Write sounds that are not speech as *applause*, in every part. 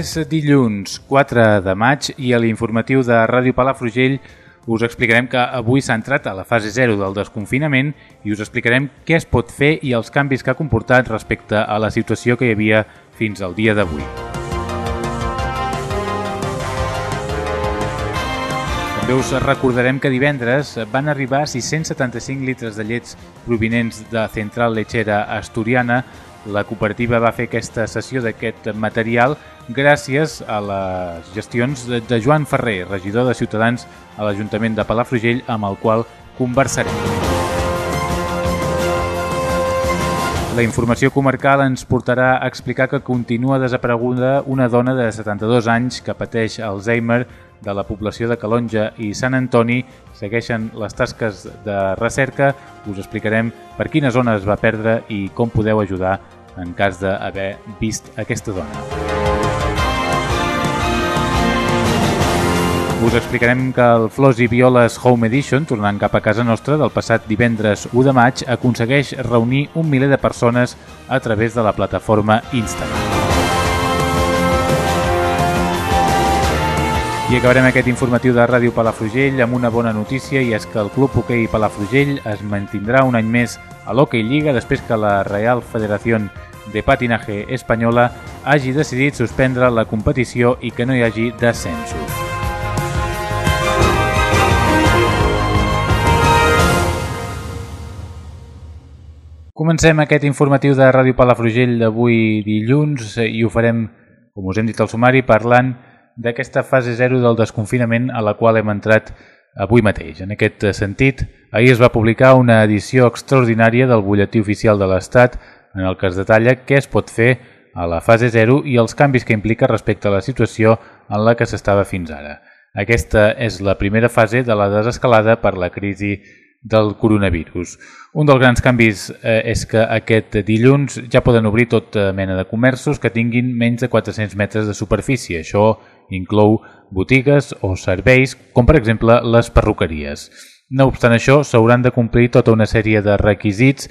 És dilluns 4 de maig i a l'informatiu de Ràdio Palafrugell us explicarem que avui s'ha entrat a la fase 0 del desconfinament i us explicarem què es pot fer i els canvis que ha comportat respecte a la situació que hi havia fins al dia d'avui. També us recordarem que divendres van arribar 675 litres de llets provinents de Central Lechera Asturiana la cooperativa va fer aquesta sessió d'aquest material gràcies a les gestions de Joan Ferrer, regidor de Ciutadans a l'Ajuntament de Palafrugell, amb el qual conversarem. La informació comarcal ens portarà a explicar que continua desapareguda una dona de 72 anys que pateix Alzheimer de la població de Calonja i Sant Antoni segueixen les tasques de recerca. Us explicarem per quina zona es va perdre i com podeu ajudar en cas d'haver vist aquesta dona. Us explicarem que el Flors i Violes Home Edition, tornant cap a casa nostra, del passat divendres 1 de maig, aconsegueix reunir un miler de persones a través de la plataforma Instagram. I acabarem aquest informatiu de Ràdio Palafrugell amb una bona notícia i és que el Club Hoquei Palafrugell es mantindrà un any més a l'Hockey Lliga després que la Real Federació de Patinaje Espanyola hagi decidit suspendre la competició i que no hi hagi descensos. Comencem aquest informatiu de Ràdio Palafrugell d'avui dilluns i ho farem, com us hem dit al sumari, parlant d'aquesta fase 0 del desconfinament a la qual hem entrat avui mateix. En aquest sentit, ahir es va publicar una edició extraordinària del butlletí oficial de l'Estat en el que es detalla què es pot fer a la fase 0 i els canvis que implica respecte a la situació en la que s'estava fins ara. Aquesta és la primera fase de la desescalada per la crisi del coronavirus. Un dels grans canvis eh, és que aquest dilluns ja poden obrir tota mena de comerços que tinguin menys de 400 metres de superfície. Això inclou botigues o serveis, com per exemple les perruqueries. No obstant això, s'hauran de complir tota una sèrie de requisits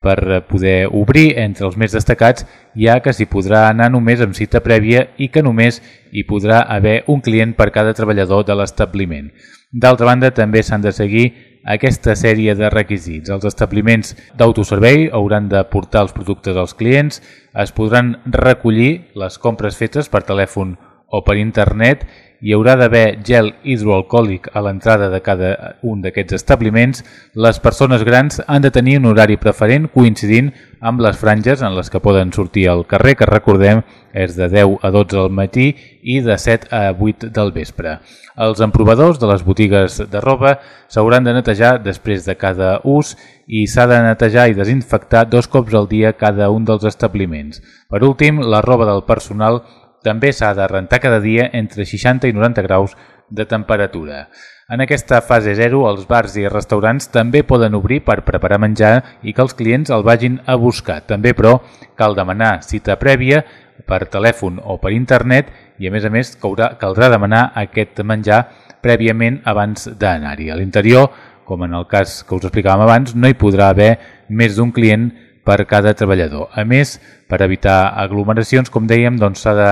per poder obrir. Entre els més destacats ha que s'hi podrà anar només amb cita prèvia i que només hi podrà haver un client per cada treballador de l'establiment. D'altra banda, també s'han de seguir aquesta sèrie de requisits. Els establiments d'autoservei hauran de portar els productes als clients, es podran recollir les compres fetes per telèfon o per internet hi haurà d'haver gel hidroalcohòlic a l'entrada de cada un d'aquests establiments. Les persones grans han de tenir un horari preferent coincidint amb les franges en les que poden sortir al carrer, que recordem és de 10 a 12 del matí i de 7 a 8 del vespre. Els emprovadors de les botigues de roba s'hauran de netejar després de cada ús i s'ha de netejar i desinfectar dos cops al dia cada un dels establiments. Per últim, la roba del personal també s'ha de rentar cada dia entre 60 i 90 graus de temperatura. En aquesta fase 0, els bars i restaurants també poden obrir per preparar menjar i que els clients el vagin a buscar. També, però, cal demanar cita prèvia per telèfon o per internet i, a més a més, caldrà, caldrà demanar aquest menjar prèviament abans d'anar-hi. A l'interior, com en el cas que us explicàvem abans, no hi podrà haver més d'un client per cada treballador. A més, per evitar aglomeracions, com dèiem, doncs s'ha de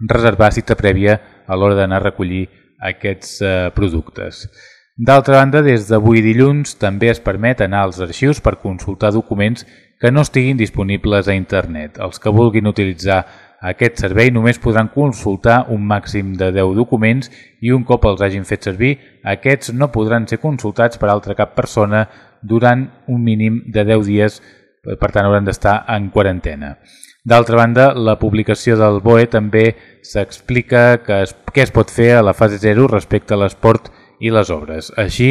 reservar cita prèvia a l'hora d'anar a recollir aquests eh, productes. D'altra banda, des d'avui dilluns també es permet anar als arxius per consultar documents que no estiguin disponibles a internet. Els que vulguin utilitzar aquest servei només podran consultar un màxim de 10 documents i un cop els hagin fet servir, aquests no podran ser consultats per altra cap persona durant un mínim de 10 dies, per tant hauran d'estar en quarantena. D'altra banda, la publicació del BOE també s'explica que què es pot fer a la fase 0 respecte a l'esport i les obres. Així,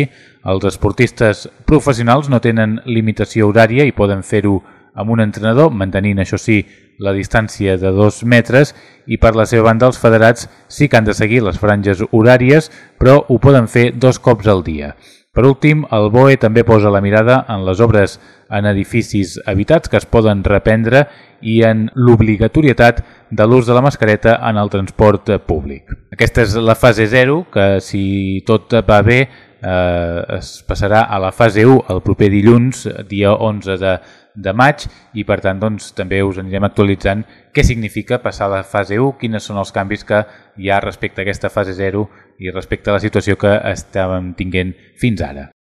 els esportistes professionals no tenen limitació horària i poden fer-ho amb un entrenador, mantenint, això sí, la distància de dos metres i per la seva banda els federats sí que han de seguir les franges horàries, però ho poden fer dos cops al dia. Per últim, el BOE també posa la mirada en les obres en edificis habitats que es poden reprendre i en l'obligatorietat de l'ús de la mascareta en el transport públic. Aquesta és la fase 0, que si tot va bé eh, es passarà a la fase 1 el proper dilluns, dia 11 de de maig i per tant doncs, també us anirem actualitzant què significa passar a la fase 1, quines són els canvis que hi ha respecte a aquesta fase 0 i respecte a la situació que estàvem tinguent fins ara.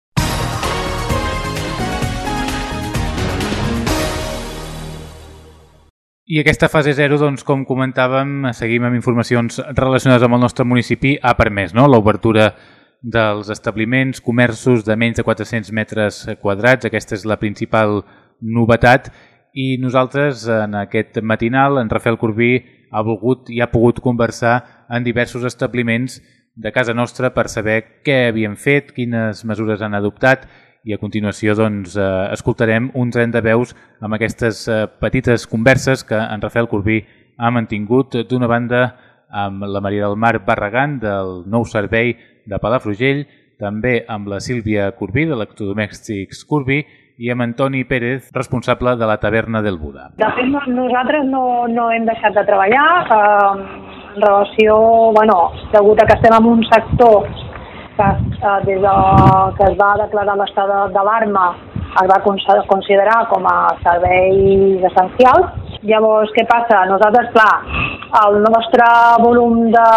I aquesta fase 0, doncs, com comentàvem, seguim amb informacions relacionades amb el nostre municipi, ha permès no? l'obertura dels establiments, comerços de menys de 400 metres quadrats. Aquesta és la principal novetat i nosaltres en aquest matinal en Rafael Corbí ha volgut i ha pogut conversar en diversos establiments de casa nostra per saber què havien fet, quines mesures han adoptat i a continuació doncs, eh, escoltarem un tren de veus amb aquestes eh, petites converses que en Rafael Corbí ha mantingut d'una banda amb la Maria del Mar Barragán del nou servei de Palafrugell, també amb la Sílvia Corbí de l'Ectodomèstics Corbí i amb Antoni Pérez, responsable de la taverna del Buda. De fet, nosaltres no, no hem deixat de treballar eh, en relació, bueno, degut a que estem en un sector que eh, des de, que es va declarar l'estat d'alarma es va considerar com a serveis essencials. Llavors, què passa? Nosaltres, clar, el nostre volum de,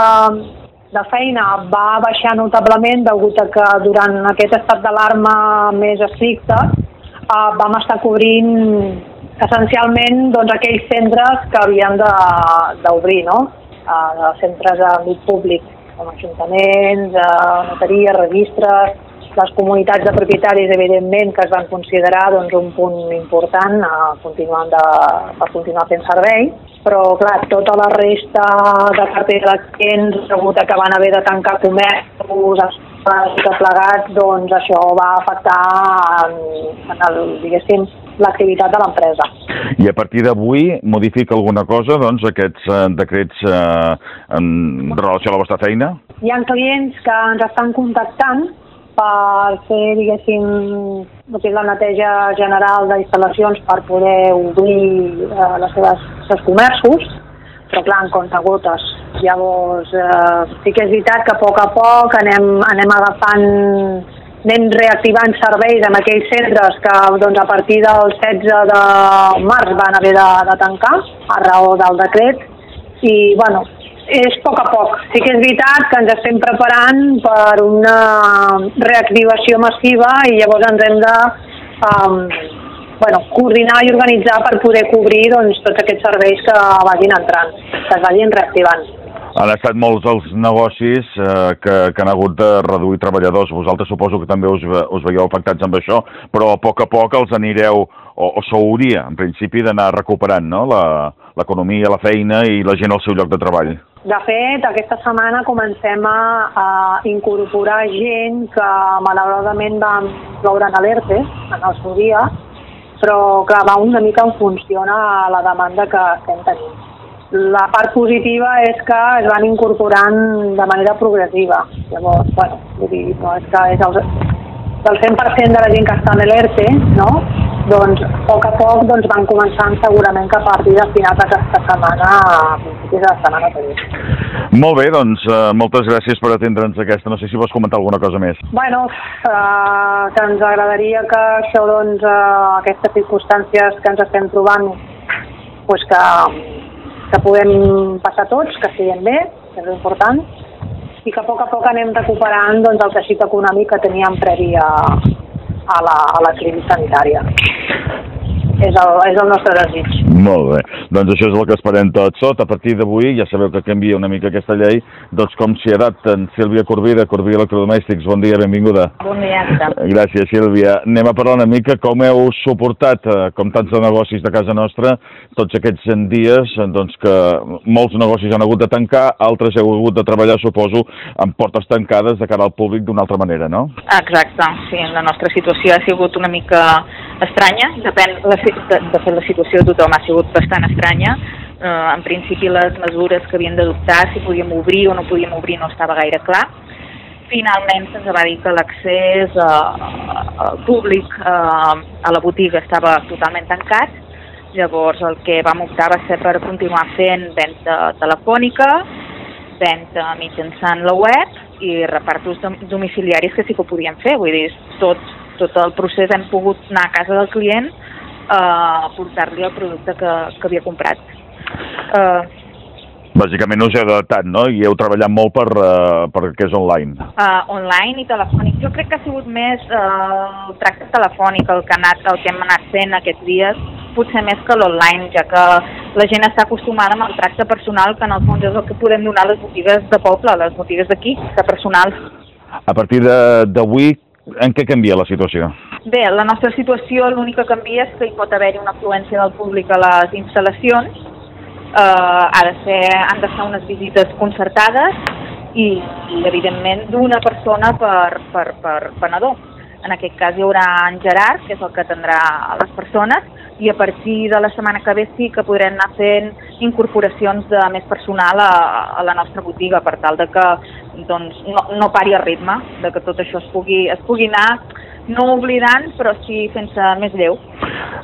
de feina va baixar notablement degut a que durant aquest estat d'alarma més estricte uh, vam estar cobrint essencialment doncs, aquells centres que havien d'obrir, no? Uh, centres d'àmbit públic, com ajuntaments, uh, notaries, registres, les comunitats de propietaris, evidentment, que es van considerar doncs, un punt important a continuar de, per continuar fent servei, però clar, tota la resta de cartera de clients, degut que van haver de tancar comerços, tot plegat, doncs això va afectar en, en el, diguéssim, l'activitat de l'empresa. I a partir d'avui modifica alguna cosa, doncs, aquests eh, decrets eh, en relació a la vostra feina? Hi ha clients que ens estan contactant per fer, diguéssim, la neteja general d'instal·lacions per poder obrir eh, les seves, els seus comerços, però clar, en comptagotes. Llavors, eh, sí que és veritat que a poc a poc anem, anem agafant, anem reactivant serveis en aquells centres que doncs, a partir del 16 de març van haver de, de tancar a raó del decret i bueno, és a poc a poc. Sí que és veritat que ens estem preparant per una reactivació massiva i llavors ens hem de um, bueno, coordinar i organitzar per poder cobrir doncs, tots aquests serveis que vagin entrant, que es vagin reactivant. Han estat molts els negocis eh, que, que han hagut de reduir treballadors. Vosaltres suposo que també us, us veieu afectats amb això, però a poc a poc els anireu, o, o s'hauria, en principi, d'anar recuperant no? l'economia, la, la feina i la gent al seu lloc de treball. De fet, aquesta setmana comencem a, a incorporar gent que malauradament vam veure en alerta en el seu dia, però clar, va una mica en funció a la demanda que estem tenint la part positiva és que es van incorporant de manera progressiva. Llavors, bueno, vull dir, no és que és el, del 100% de la gent que està en l'ERTE, no? doncs a poc a poc doncs, van començant segurament que a partir de finals d'aquesta setmana, a principis de la setmana que ve. Molt bé, doncs uh, moltes gràcies per atendre'ns aquesta. No sé si vols comentar alguna cosa més. Bueno, uh, que ens agradaria que això, doncs, uh, aquestes circumstàncies que ens estem trobant, pues que que puguem passar tots, que estiguem bé, que és important, i que a poc a poc anem recuperant doncs, el teixit econòmic que teníem previ a, a, la, a la crisi sanitària. És el, és el nostre desig. Molt bé. Doncs això és el que esperem tots. Sot, a partir d'avui, ja sabeu que canvia una mica aquesta llei, doncs com s'hi adapten. Sílvia Corbí, de Corbí Electrodomèstics, bon dia, benvinguda. Bon dia, Gràcies, Sílvia. Anem a parlar una mica com heu suportat, eh, com tants de negocis de casa nostra, tots aquests dies doncs, que molts negocis han hagut de tancar, altres heu hagut de treballar, suposo, amb portes tancades de cara al públic d'una altra manera, no? Exacte, sí, la nostra situació ha sigut una mica estranya, depèn, la, de, de fet la situació de tothom ha sigut bastant estranya, eh, en principi les mesures que havien d'adoptar, si podíem obrir o no podíem obrir no estava gaire clar, finalment se'ns va dir que l'accés eh, públic eh, a la botiga estava totalment tancat, llavors el que vam optar va ser per continuar fent venda telefònica, venda mitjançant la web i repartos domiciliaris que sí que ho podíem fer, vull dir, tot, tot el procés hem pogut anar a casa del client a portar-li el producte que, que havia comprat. Eh, Bàsicament us heu adaptat, no? I heu treballat molt per, uh, per que és online. Uh, online i telefònic. Jo crec que ha sigut més uh, el tracte telefònic el que, ha anat, el que hem anat fent aquests dies, potser més que l'online, ja que la gent està acostumada amb el tracte personal, que en el fons és el que podem donar a les botigues de poble, les botigues d'aquí, de personals. A partir d'avui, en què canvia la situació? Bé, la nostra situació l'únic que canvia és que hi pot haver-hi una afluència del públic a les instal·lacions, eh, ha de ser, han de ser unes visites concertades i, i evidentment d'una persona per, per, per venedor. En aquest cas hi haurà en Gerard, que és el que atendrà a les persones, i a partir de la setmana que ve sí que podrem anar fent incorporacions de més personal a, a la nostra botiga per tal de que doncs, no, no pari el ritme, de que tot això es pugui, es pugui anar no oblidant, però sí fent-se més lleu.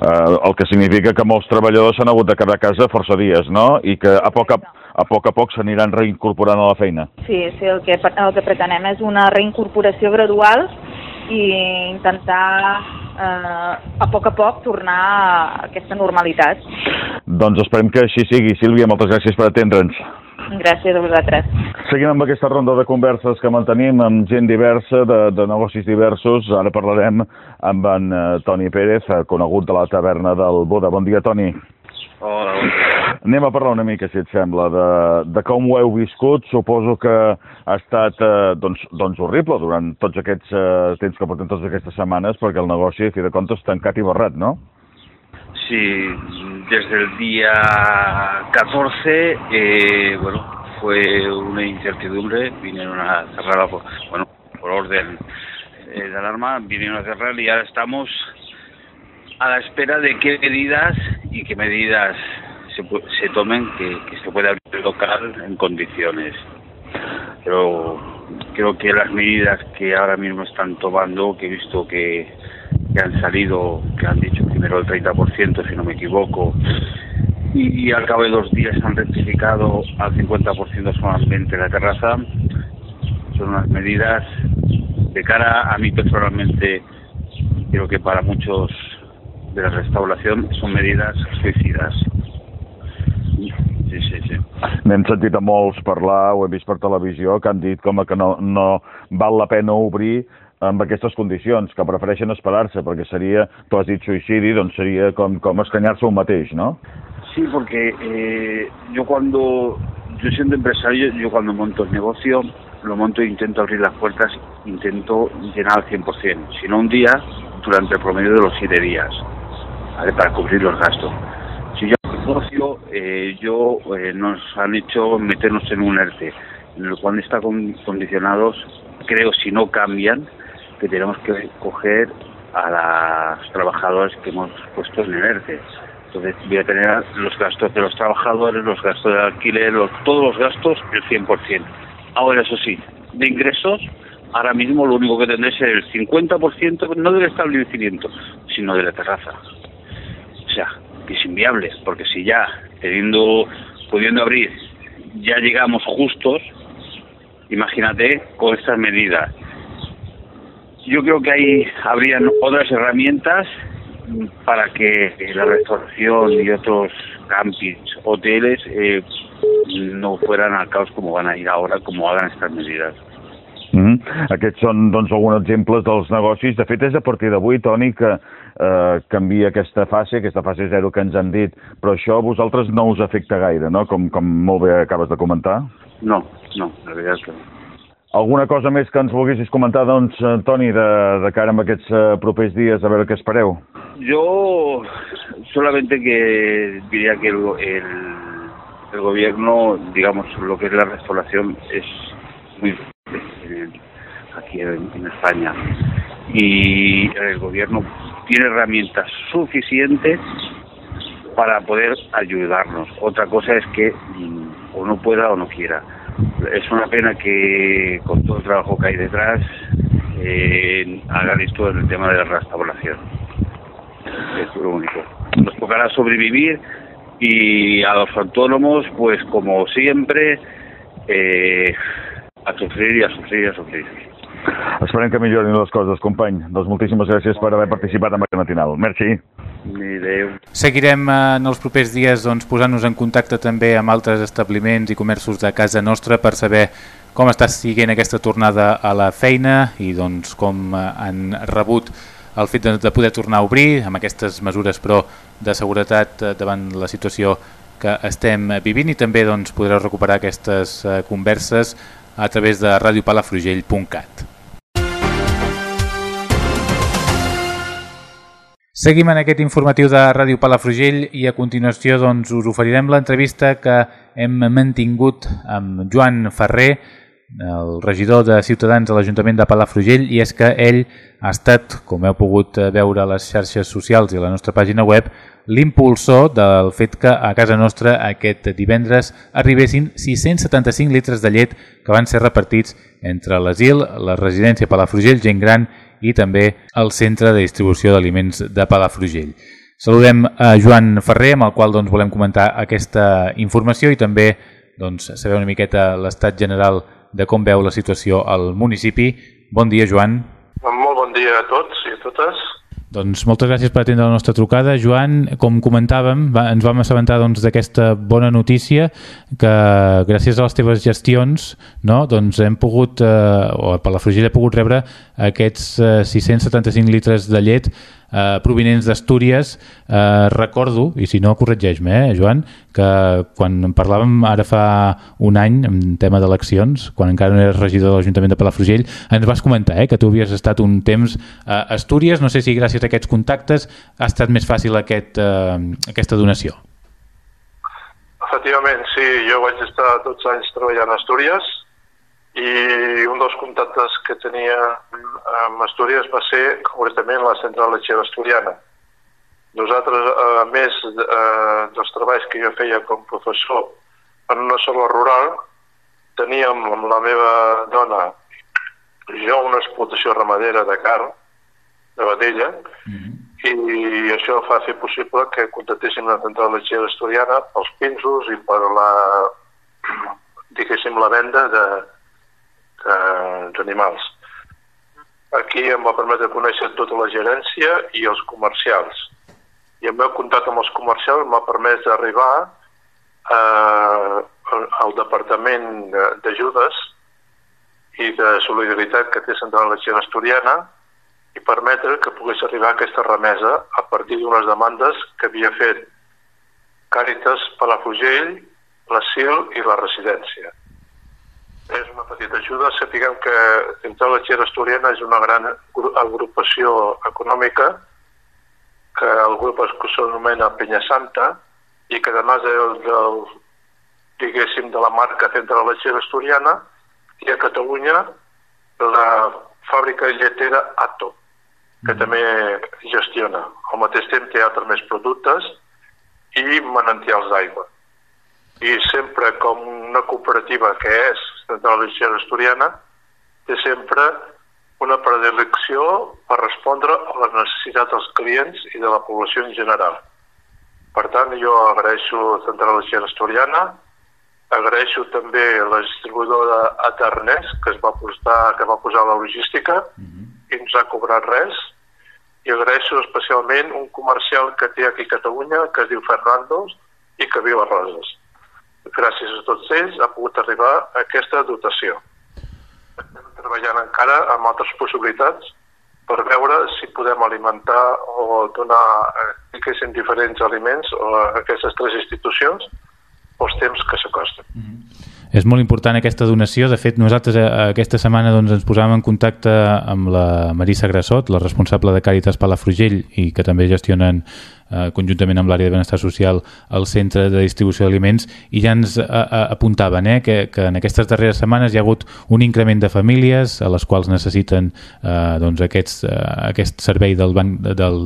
Uh, el que significa que molts treballadors s'han hagut de quedar a casa força dies, no? I que a poc a, a poc a poc s'aniran reincorporant a la feina. Sí, sí, el que, el que pretenem és una reincorporació gradual i intentar eh, a poc a poc tornar a aquesta normalitat. Doncs esperem que així sigui. Sílvia, moltes gràcies per atendre'ns. Gràcies a vosaltres. Seguim amb aquesta ronda de converses que mantenim amb gent diversa, de, de negocis diversos. Ara parlarem amb en uh, Toni Pérez, eh, conegut de la taverna del Boda. Bon dia, Toni. Hola, bon dia. Anem a parlar una mica, si et sembla, de, de com ho heu viscut. Suposo que ha estat eh, doncs, doncs horrible durant tots aquests eh, temps que portem totes aquestes setmanes, perquè el negoci, a fi de comptes, tancat i barrat, no? Sí, desde el día 14, eh, bueno, fue una incertidumbre, vinieron a cerrar, bueno, por orden eh, de alarma, vinieron a cerrar y ahora estamos a la espera de qué medidas y qué medidas se, se tomen que, que se pueda abrir el local en condiciones. Pero creo que las medidas que ahora mismo están tomando, que he visto que que han salido, que han dicho primero el 30%, si no me equivoco, y, al cabo de dos días han rectificado al 50% solamente la terraza. Son unas medidas de cara a mí personalmente, creo que para muchos de la restauración son medidas suicidas. Sí, sí, sí. N'hem sentit a molts parlar, ho he vist per televisió, que han dit com que no, no val la pena obrir amb aquestes condicions, que prefereixen esperar-se, perquè seria, tu has dit suïcidi, doncs seria com, com escanyar-se un mateix, ¿no? Sí, porque eh, yo cuando, yo siendo empresario, yo cuando monto el negocio, lo monto e intento abrir las puertas, intento llenar al 100%, si no un día, durante el promedio de los siete días, ¿vale? para cubrir los gastos. Si yo negocio, eh, yo eh, nos han hecho meternos en un ERTE, en el cual está condicionados, creo, si no cambian, que tenemos que coger a las trabajadoras que hemos puesto en el ERTE. Entonces voy a tener los gastos de los trabajadores, los gastos de alquiler, todos los gastos el 100%. Ahora, eso sí, de ingresos, ahora mismo lo único que tendré es el 50%, no del establecimiento, sino de la terraza. O sea, que es inviable, porque si ya, teniendo, pudiendo abrir, ya llegamos justos, imagínate con estas medidas yo creo que ahí habrían otras herramientas para que la restauración y otros campings, hoteles, eh, no fueran al caos como van a ir ahora, como hagan estas medidas. Mm -hmm. Aquests són doncs, alguns exemples dels negocis. De fet, és a partir d'avui, Toni, que eh, canvia aquesta fase, aquesta fase zero que ens han dit, però això a vosaltres no us afecta gaire, no? Com, com molt bé acabes de comentar. No, no, la veritat és que no. Alguna cosa més que ens volguessis comentar, doncs, Toni, de, de cara a aquests uh, propers dies, a veure què espereu? Yo solamente que diría que el, el, gobierno, digamos, lo que es la restauración es muy aquí en, en España y el gobierno tiene herramientas suficientes para poder ayudarnos. Otra cosa es que mm, o no pueda o no quiera. Es una pena que con todo el trabajo que hay detrás eh, hagan esto en el tema de la restauración. Es lo único. Nos tocará sobrevivir y a los autónomos, pues como siempre, eh, a sufrir i a sofrir i a sofrir. Esperem que millorin les coses, company. Doncs moltíssimes gràcies per haver participat en aquest matinal. Merci. Adéu. Seguirem eh, en els propers dies doncs, posant-nos en contacte també amb altres establiments i comerços de casa nostra per saber com està siguent aquesta tornada a la feina i doncs, com eh, han rebut el fet de, de poder tornar a obrir amb aquestes mesures però de seguretat eh, davant la situació que estem vivint i també doncs, podreu recuperar aquestes converses a través de radiopalafrugell.cat. Seguim en aquest informatiu de Ràdio Palafrugell i a continuació doncs, us oferirem l'entrevista que hem mantingut amb Joan Ferrer, el regidor de Ciutadans a l'Ajuntament de Palafrugell, i és que ell ha estat, com heu pogut veure a les xarxes socials i a la nostra pàgina web, l'impulsor del fet que a casa nostra aquest divendres arribessin 675 litres de llet que van ser repartits entre l'asil, la residència Palafrugell, gent gran també el Centre de Distribució d'Aliments de Palafrugell. Saludem a Joan Ferrer, amb el qual doncs, volem comentar aquesta informació i també doncs, saber una miqueta l'estat general de com veu la situació al municipi. Bon dia, Joan. Molt bon dia a tots i a totes. Doncs moltes gràcies per atendre la nostra trucada. Joan, com comentàvem, va, ens vam assabentar doncs, d'aquesta doncs, bona notícia que gràcies a les teves gestions no, doncs hem pogut, eh, o per la Frugilla he pogut rebre aquests eh, 675 litres de llet eh, provinents d'Astúries. Eh, recordo, i si no corregeix-me, eh, Joan, que quan parlàvem ara fa un any en tema d'eleccions, quan encara no eres regidor de l'Ajuntament de Palafrugell, ens vas comentar eh, que tu havies estat un temps a Astúries. No sé si gràcies a aquests contactes ha estat més fàcil aquest, eh, aquesta donació. Efectivament, sí. Jo vaig estar 12 anys treballant a Astúries i un dels contactes que tenia amb Astúries va ser concretament la central lechera asturiana. Nosaltres, a més eh, dels treballs que jo feia com professor en una sola rural, teníem amb la meva dona jo una explotació ramadera de carn, de vedella, mm -hmm. i això fa fer possible que contactéssim la central lechera asturiana pels pinsos i per la, *clears throat* diguéssim, la venda de, eh, animals. Aquí em va permetre conèixer tota la gerència i els comercials. I el meu contacte amb els comercials m'ha permès arribar eh, al Departament d'Ajudes i de Solidaritat que té Central Legió Asturiana i permetre que pogués arribar a aquesta remesa a partir d'unes demandes que havia fet Càritas, Palafrugell, l'Asil i la Residència és una petita ajuda. Sapiguem que Central Lechera Asturiana és una gran agrupació econòmica que el grup es s'anomena Penya Santa i que además del, del, diguéssim, de la marca Central Lechera Asturiana i a Catalunya la fàbrica lletera Ato, que mm. també gestiona. Al mateix temps té altres més productes i manantials d'aigua i sempre com una cooperativa que és Central Liceu Asturiana té sempre una predilecció per respondre a les necessitats dels clients i de la població en general. Per tant, jo agraeixo a Central Liceu Asturiana, agraeixo també la distribuïdora Aternès, que es va posar, que va posar la logística mm -hmm. i ens ha cobrat res, i agraeixo especialment un comercial que té aquí a Catalunya, que es diu Fernandos, i que viu a Roses gràcies a tots ells, ha pogut arribar a aquesta dotació. Estem treballant encara amb altres possibilitats per veure si podem alimentar o donar, eh, diferents aliments a aquestes tres institucions pels temps que s'acosten. Mm -hmm. És molt important aquesta donació. De fet, nosaltres eh, aquesta setmana doncs, ens posàvem en contacte amb la Marissa Grassot, la responsable de Càritas Palafrugell i que també gestionen eh, conjuntament amb l'àrea de benestar social el centre de distribució d'aliments. I ja ens a, eh, a, apuntaven eh, que, que en aquestes darreres setmanes hi ha hagut un increment de famílies a les quals necessiten eh, doncs aquests, eh, aquest servei del, banc, del,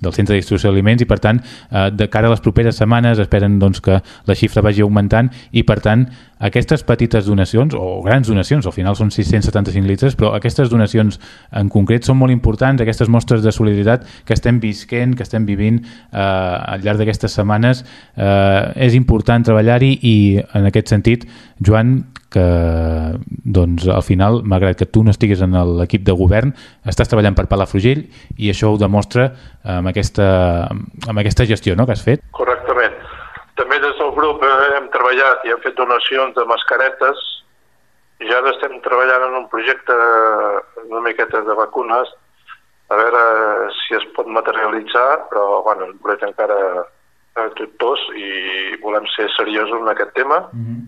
del centre de distribució d'aliments. I per tant eh, de cara a les properes setmanes esperen doncs, que la xifra vagi augmentant. I per tant aquestes petites donacions, o grans donacions, al final són 675 litres, però aquestes donacions en concret són molt importants, aquestes mostres de solidaritat que estem visquent, que estem vivint eh, al llarg d'aquestes setmanes, eh, és important treballar-hi i en aquest sentit, Joan, que doncs, al final, malgrat que tu no estiguis en l'equip de govern, estàs treballant per Palafrugell i això ho demostra amb aquesta, amb aquesta gestió no?, que has fet. Correctament. També des del grup eh, hem treballat i hem fet donacions de mascaretes i ara estem treballant en un projecte una miqueta de vacunes a veure si es pot materialitzar, però bueno, el projecte encara eh, tot tos i volem ser seriosos en aquest tema mm -hmm.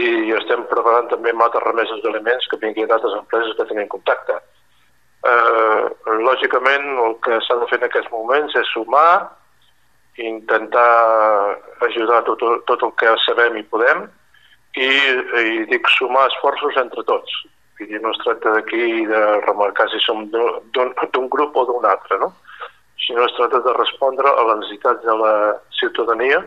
i estem preparant també altres remeses d'aliments que vinguin d'altres empreses que tenim contacte. Eh, lògicament el que s'ha de fer en aquests moments és sumar intentar ajudar tot, tot el que sabem i podem i, i dic sumar esforços entre tots. Dir, no es tracta d'aquí de remarcar si som d'un grup o d'un altre, no? sinó es tracta de respondre a les necessitats de la ciutadania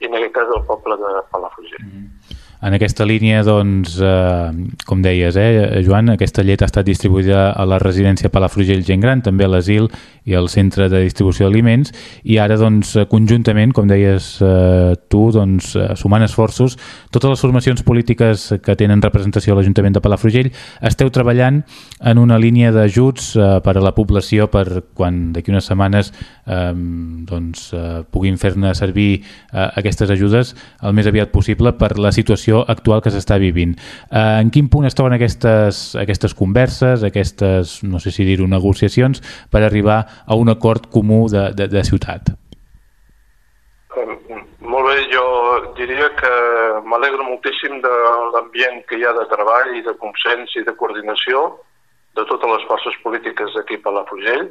i en aquest cas del poble de Palafrugell. Mm -hmm. En aquesta línia, doncs, eh, com deies, eh, Joan, aquesta llet ha estat distribuïda a la residència Palafrugell Gent Gran, també a l'asil i al centre de distribució d'aliments, i ara, doncs, conjuntament, com deies eh, tu, doncs, eh, sumant esforços, totes les formacions polítiques que tenen representació a l'Ajuntament de Palafrugell, esteu treballant en una línia d'ajuts eh, per a la població per quan d'aquí unes setmanes eh, doncs, eh, puguin fer-ne servir eh, aquestes ajudes el més aviat possible per la situació situació actual que s'està vivint. Eh, en quin punt es troben aquestes, aquestes converses, aquestes, no sé si dir-ho, negociacions, per arribar a un acord comú de, de, de ciutat? Molt bé, jo diria que m'alegro moltíssim de l'ambient que hi ha de treball i de consens i de coordinació de totes les forces polítiques d'aquí a la Fugell.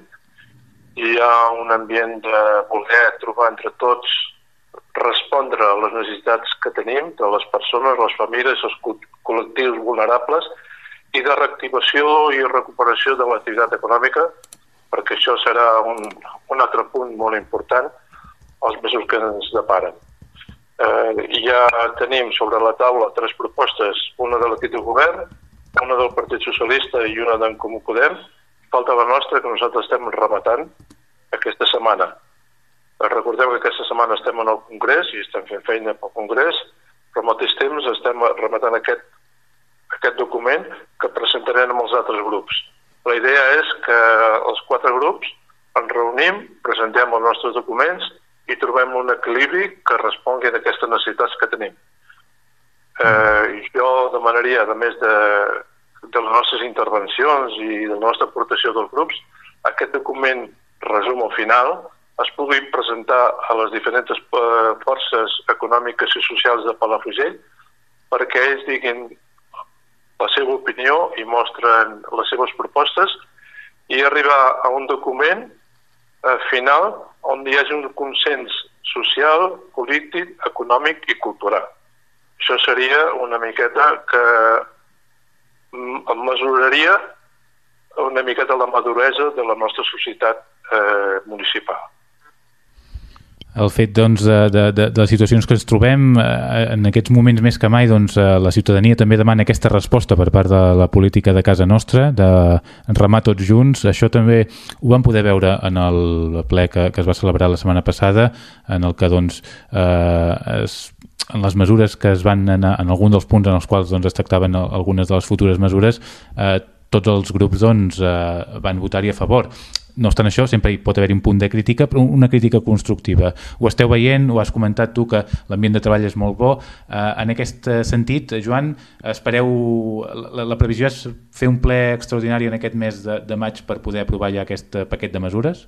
Hi ha un ambient de voler trobar entre tots respondre a les necessitats que tenim de les persones, les famílies, els col·lectius vulnerables i de reactivació i recuperació de l'activitat econòmica, perquè això serà un, un altre punt molt important als mesos que ens deparen. Eh, ja tenim sobre la taula tres propostes, una de l'equip de govern, una del Partit Socialista i una d'en Comú Podem. Falta la nostra, que nosaltres estem rematant aquesta setmana. Recordeu que aquesta setmana estem en el Congrés i estem fent feina pel Congrés, però al mateix temps estem rematant aquest, aquest document que presentarem amb els altres grups. La idea és que els quatre grups ens reunim, presentem els nostres documents i trobem un equilibri que respongui a aquestes necessitats que tenim. Eh, jo demanaria, a més de, de les nostres intervencions i de la nostra aportació dels grups, aquest document resum al final es puguin presentar a les diferents eh, forces econòmiques i socials de Palafrugell perquè ells diguin la seva opinió i mostren les seves propostes i arribar a un document eh, final on hi hagi un consens social, polític, econòmic i cultural. Això seria una miqueta que mesuraria una miqueta la maduresa de la nostra societat eh, municipal el fet doncs, de, de, de, les situacions que ens trobem eh, en aquests moments més que mai doncs, eh, la ciutadania també demana aquesta resposta per part de la política de casa nostra de remar tots junts. Això també ho vam poder veure en el ple que, que es va celebrar la setmana passada en el que doncs, eh, es, en les mesures que es van anar, en algun dels punts en els quals doncs, es tractaven algunes de les futures mesures eh, tots els grups doncs, eh, van votar-hi a favor no obstant això, sempre hi pot haver un punt de crítica, però una crítica constructiva. Ho esteu veient, ho has comentat tu, que l'ambient de treball és molt bo. Eh, en aquest sentit, Joan, espereu... La, la previsió és fer un ple extraordinari en aquest mes de, de maig per poder aprovar ja aquest paquet de mesures?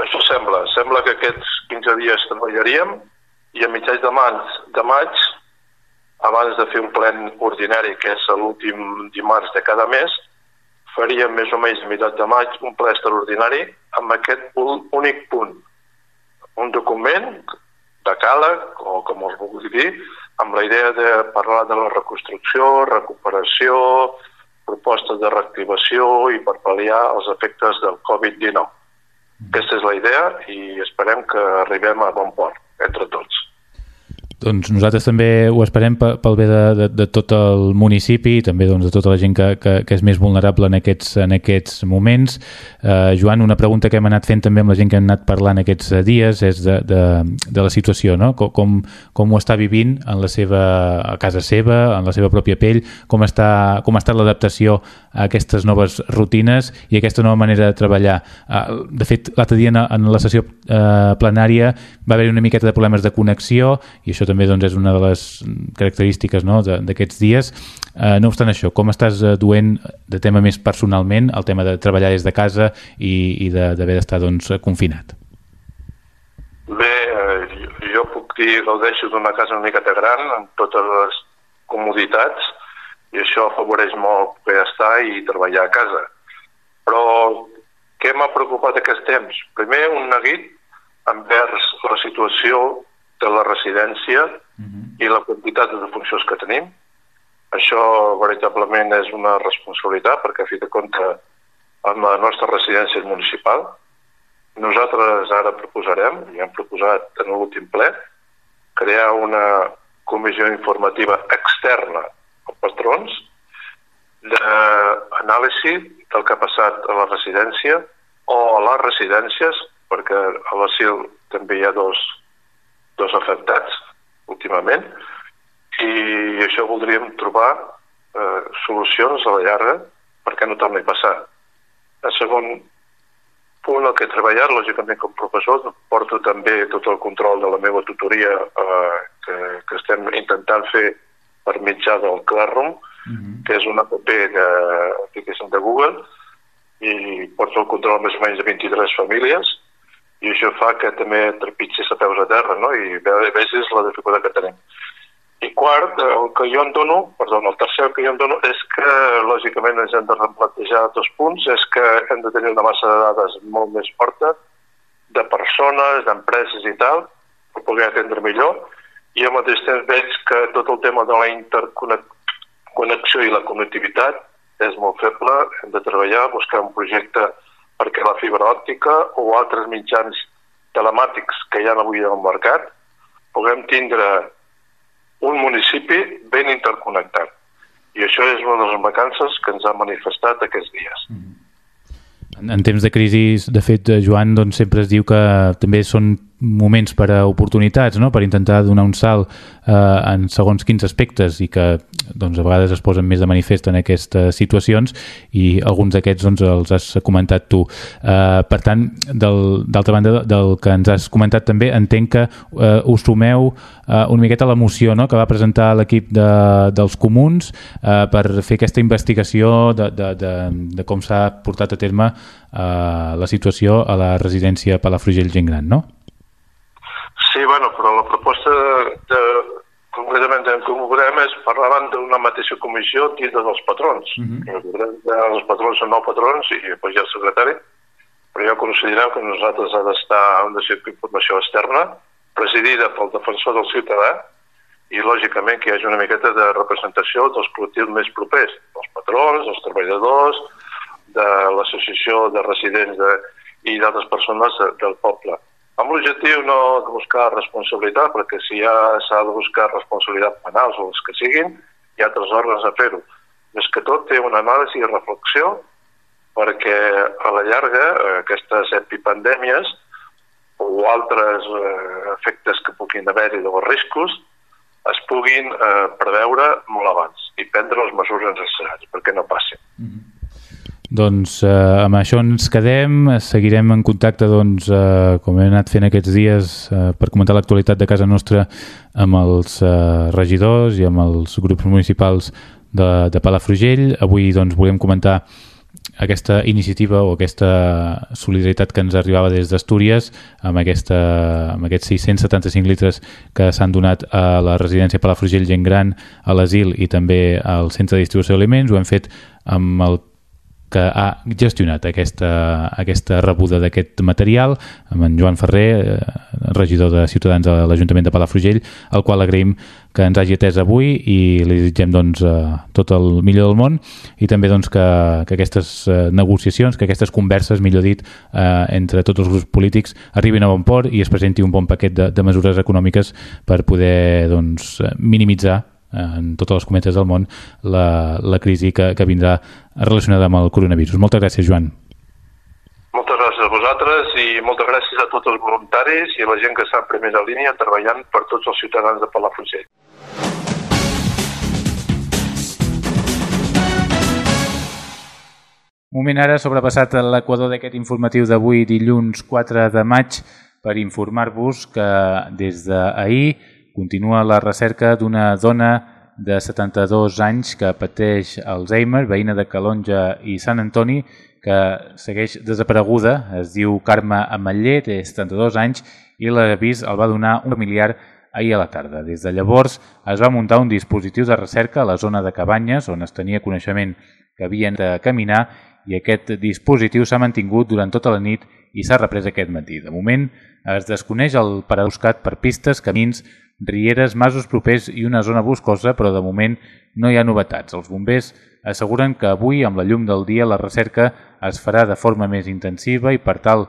Això sembla. Sembla que aquests 15 dies treballaríem i a mitjans de maig, de maig abans de fer un plen ordinari, que és l'últim dimarts de cada mes, faríem més o menys a meitat de maig un ple extraordinari amb aquest únic punt. Un document de càleg, o com els vulgui dir, amb la idea de parlar de la reconstrucció, recuperació, propostes de reactivació i per pal·liar els efectes del Covid-19. Aquesta és la idea i esperem que arribem a bon port entre tots. Doncs nosaltres també ho esperem pel bé de, de, de tot el municipi i també doncs, de tota la gent que, que, que és més vulnerable en aquests, en aquests moments. Eh, Joan, una pregunta que hem anat fent també amb la gent que hem anat parlant aquests dies és de, de, de la situació, no? com, com ho està vivint en la seva, a casa seva, en la seva pròpia pell, com, està, com ha estat l'adaptació a aquestes noves rutines i aquesta nova manera de treballar. Eh, de fet, l'altre dia en la sessió eh, plenària va haver-hi una miqueta de problemes de connexió i això també doncs, és una de les característiques no, d'aquests dies. Eh, no obstant això, com estàs eh, duent de tema més personalment el tema de treballar des de casa i, i d'haver d'estar doncs, confinat? Bé, eh, jo, puc dir gaudeixo d'una casa una miqueta gran amb totes les comoditats i això afavoreix molt poder estar i treballar a casa. Però què m'ha preocupat aquests temps? Primer, un neguit envers la situació de la residència uh -huh. i la quantitat de funcions que tenim. Això veritablement és una responsabilitat perquè, a fi de compte, amb la nostra residència municipal, nosaltres ara proposarem, i hem proposat en l'últim ple, crear una comissió informativa externa als patrons d'anàlisi del que ha passat a la residència o a les residències, perquè a l'ASIL també hi ha dos dos afectats últimament i això voldríem trobar eh, solucions a la llarga perquè no torni a passar. El segon punt el que he treballat, lògicament com professor, porto també tot el control de la meva tutoria eh, que, que estem intentant fer per mitjà del Classroom, mm -hmm. que és una app de, de Google, i porto el control més o menys de 23 famílies, i això fa que també trepitgis a peus a terra, no? I a vegades la dificultat que tenim. I quart, el que jo em dono, perdó, el tercer que jo em dono és que, lògicament, ens hem de replantejar dos punts, és que hem de tenir una massa de dades molt més forta de persones, d'empreses i tal, per poder atendre millor, i al mateix temps veig que tot el tema de la interconnexió i la connectivitat és molt feble, hem de treballar, buscar un projecte perquè la fibra òptica o altres mitjans telemàtics que hi ha avui al mercat puguem tindre un municipi ben interconnectat. I això és una de les vacances que ens ha manifestat aquests dies. Mm. En, en temps de crisi, de fet, Joan, doncs, sempre es diu que també són moments per a oportunitats, no? per intentar donar un salt eh, en segons quins aspectes i que doncs, a vegades es posen més de manifest en aquestes situacions i alguns d'aquests doncs, els has comentat tu. Eh, per tant, d'altra banda del que ens has comentat també, entenc que eh, us sumeu eh, una miqueta a l'emoció no? que va presentar l'equip de, dels comuns eh, per fer aquesta investigació de, de, de, de com s'ha portat a terme eh, la situació a la residència Palafrugell Gent Gran, no? Sí, bueno, però la proposta de, concretament en Comú Podem és parlaven d'una mateixa comissió dintre dels patrons. Uh -huh. Els patrons són nou patrons i després hi ha el secretari, però jo considerem que nosaltres ha d'estar en de ser informació externa, presidida pel defensor del ciutadà, i lògicament que hi hagi una miqueta de representació dels col·lectius més propers, dels patrons, dels treballadors, de l'associació de residents de, i d'altres persones de, del poble amb l'objectiu no de buscar responsabilitat, perquè si ja s'ha de buscar responsabilitat penals o els que siguin, hi ha altres òrgans a fer-ho. Més que tot té una anàlisi i reflexió perquè a la llarga eh, aquestes epipandèmies o altres eh, efectes que puguin haver-hi de riscos es puguin eh, preveure molt abans i prendre les mesures necessàries perquè no passin. Mm -hmm. Doncs eh, amb això ens quedem, seguirem en contacte doncs, eh, com hem anat fent aquests dies eh, per comentar l'actualitat de casa nostra amb els eh, regidors i amb els grups municipals de, de Palafrugell. Avui doncs, volem comentar aquesta iniciativa o aquesta solidaritat que ens arribava des d'Astúries amb, aquesta, amb aquests 675 litres que s'han donat a la residència Palafrugell Gent Gran, a l'asil i també al centre de distribució d'aliments. Ho hem fet amb el que ha gestionat aquesta, aquesta rebuda d'aquest material amb en Joan Ferrer, eh, regidor de Ciutadans a l'Ajuntament de Palafrugell, al qual agraïm que ens hagi atès avui i li desitgem doncs, eh, tot el millor del món i també doncs, que, que aquestes eh, negociacions, que aquestes converses, millor dit, eh, entre tots els grups polítics arribin a bon port i es presenti un bon paquet de, de mesures econòmiques per poder doncs, minimitzar en totes les cometes del món la, la crisi que, que vindrà relacionada amb el coronavirus. Moltes gràcies, Joan. Moltes gràcies a vosaltres i moltes gràcies a tots els voluntaris i a la gent que està en primera línia treballant per tots els ciutadans de Palafrugell. Moment ara sobrepassat l'equador d'aquest informatiu d'avui dilluns 4 de maig per informar-vos que des d'ahir Continua la recerca d'una dona de 72 anys que pateix Alzheimer, veïna de Calonja i Sant Antoni, que segueix desapareguda. Es diu Carme Ametller, té 72 anys i l'avís el va donar un familiar ahir a la tarda. Des de llavors es va muntar un dispositiu de recerca a la zona de Cabanyes, on es tenia coneixement que havien de caminar i aquest dispositiu s'ha mantingut durant tota la nit s'ha reprès aquest matí. De moment es desconeix el paradoscat per pistes, camins, rieres, masos propers i una zona boscosa, però de moment no hi ha novetats. Els bombers asseguren que avui, amb la llum del dia, la recerca es farà de forma més intensiva i per tal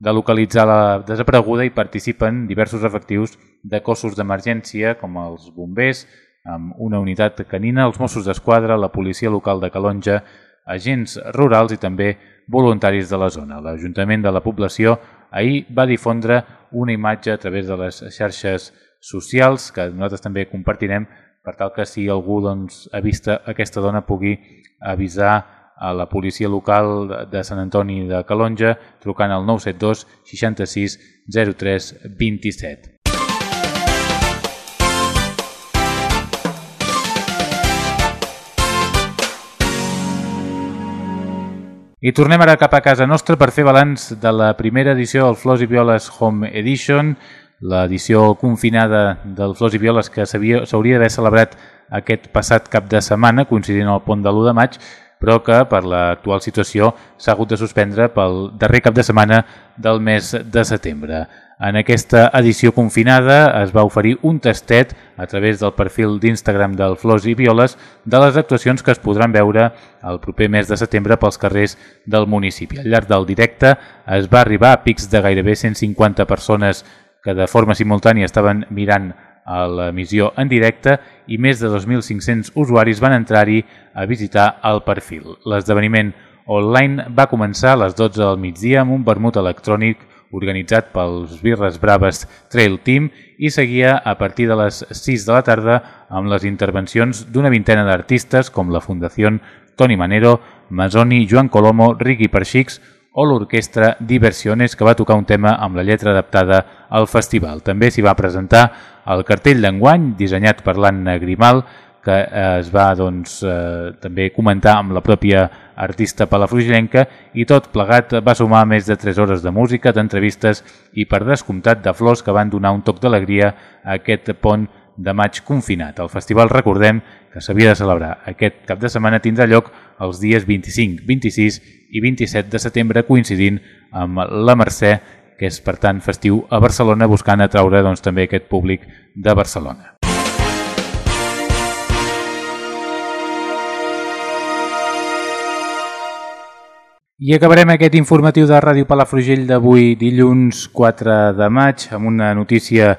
de localitzar la desapareguda hi participen diversos efectius de cossos d'emergència com els bombers, amb una unitat canina, els Mossos d'Esquadra, la policia local de Calonja, agents rurals i també voluntaris de la zona. L'Ajuntament de la població ahir va difondre una imatge a través de les xarxes socials que nosaltres també compartirem per tal que si algú doncs, ha vist aquesta dona pugui avisar a la policia local de Sant Antoni de Calonja trucant al 972 66 03 27. I tornem ara cap a casa nostra per fer balanç de la primera edició del Flors i Violes Home Edition, l'edició confinada del Flors i Violes que s'hauria d'haver celebrat aquest passat cap de setmana, coincidint al pont de l'1 de maig, però que per l'actual situació s'ha hagut de suspendre pel darrer cap de setmana del mes de setembre. En aquesta edició confinada es va oferir un tastet a través del perfil d'Instagram del Flors i Violes de les actuacions que es podran veure el proper mes de setembre pels carrers del municipi. Al llarg del directe es va arribar a pics de gairebé 150 persones que de forma simultània estaven mirant a l'emissió en directe i més de 2.500 usuaris van entrar-hi a visitar el perfil. L'esdeveniment online va començar a les 12 del migdia amb un vermut electrònic organitzat pels Birres Braves Trail Team i seguia a partir de les 6 de la tarda amb les intervencions d'una vintena d'artistes com la Fundació Toni Manero, Masoni, Joan Colomo, Riqui Perxix o l'orquestra Diversiones, que va tocar un tema amb la lletra adaptada al festival. També s'hi va presentar el cartell d'enguany, dissenyat per l'Anna Grimal, que eh, es va doncs, eh, també comentar amb la pròpia artista palafrugellenca i tot plegat va sumar més de 3 hores de música, d'entrevistes i per descomptat de flors que van donar un toc d'alegria a aquest pont de maig confinat. El festival, recordem, que s'havia de celebrar aquest cap de setmana, tindrà lloc els dies 25, 26 i 27 de setembre, coincidint amb la Mercè, que és, per tant, festiu a Barcelona, buscant atraure doncs, també aquest públic de Barcelona. I acabarem aquest informatiu de Ràdio Palafrugell d'avui dilluns 4 de maig amb una notícia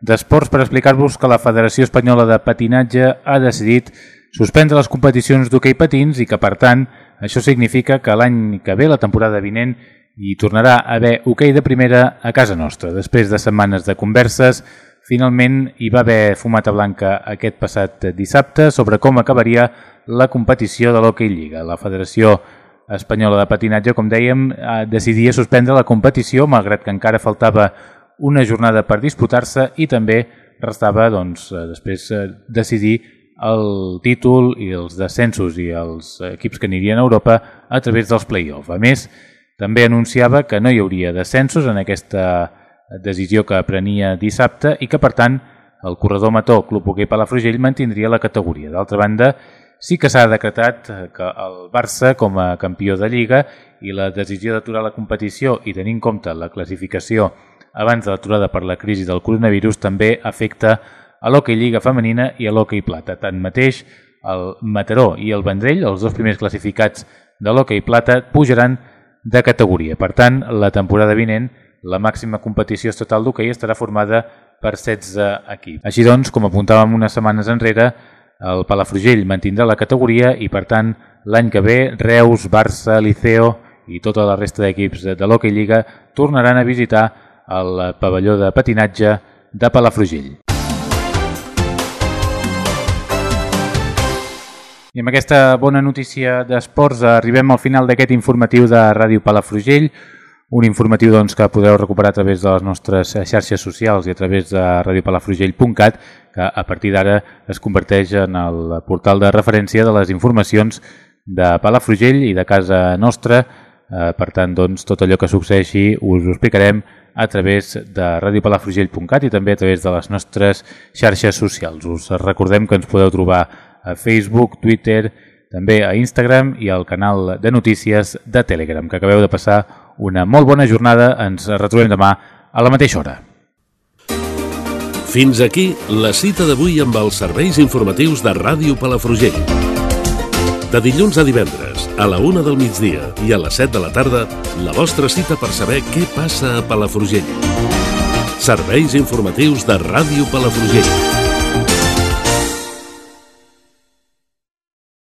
d'esports per explicar-vos que la Federació Espanyola de Patinatge ha decidit suspendre les competicions d'hoquei patins i que, per tant, això significa que l'any que ve, la temporada vinent, hi tornarà a haver hoquei de primera a casa nostra. Després de setmanes de converses, finalment hi va haver fumata blanca aquest passat dissabte sobre com acabaria la competició de l'Hockey Lliga. La Federació espanyola de patinatge, com dèiem, eh, decidia suspendre la competició, malgrat que encara faltava una jornada per disputar-se i també restava doncs, eh, després eh, decidir el títol i els descensos i els equips que anirien a Europa a través dels play-off. A més, també anunciava que no hi hauria descensos en aquesta decisió que prenia dissabte i que, per tant, el corredor Mató Club Hoquei Palafrugell mantindria la categoria. D'altra banda, sí que s'ha decretat que el Barça, com a campió de Lliga, i la decisió d'aturar la competició i tenir en compte la classificació abans de l'aturada per la crisi del coronavirus també afecta a l'hoquei Lliga femenina i a l'hoquei plata. Tanmateix, el Mataró i el Vendrell, els dos primers classificats de l'hoquei plata, pujaran de categoria. Per tant, la temporada vinent, la màxima competició estatal d'hoquei estarà formada per 16 equips. Així doncs, com apuntàvem unes setmanes enrere, el Palafrugell mantindrà la categoria i, per tant, l'any que ve, Reus, Barça, Liceo i tota la resta d'equips de l'Hockey Lliga tornaran a visitar el pavelló de patinatge de Palafrugell. I amb aquesta bona notícia d'esports arribem al final d'aquest informatiu de Ràdio Palafrugell, un informatiu doncs, que podreu recuperar a través de les nostres xarxes socials i a través de radiopalafrugell.cat, que a partir d'ara es converteix en el portal de referència de les informacions de Palafrugell i de casa nostra. Eh, per tant, doncs, tot allò que succeeixi us ho explicarem a través de radiopalafrugell.cat i també a través de les nostres xarxes socials. Us recordem que ens podeu trobar a Facebook, Twitter, també a Instagram i al canal de notícies de Telegram, que acabeu de passar una molt bona jornada. Ens retrobem demà a la mateixa hora. Fins aquí la cita d'avui amb els serveis informatius de Ràdio Palafrugell. De dilluns a divendres, a la una del migdia i a les 7 de la tarda, la vostra cita per saber què passa a Palafrugell. Serveis informatius de Ràdio Palafrugell.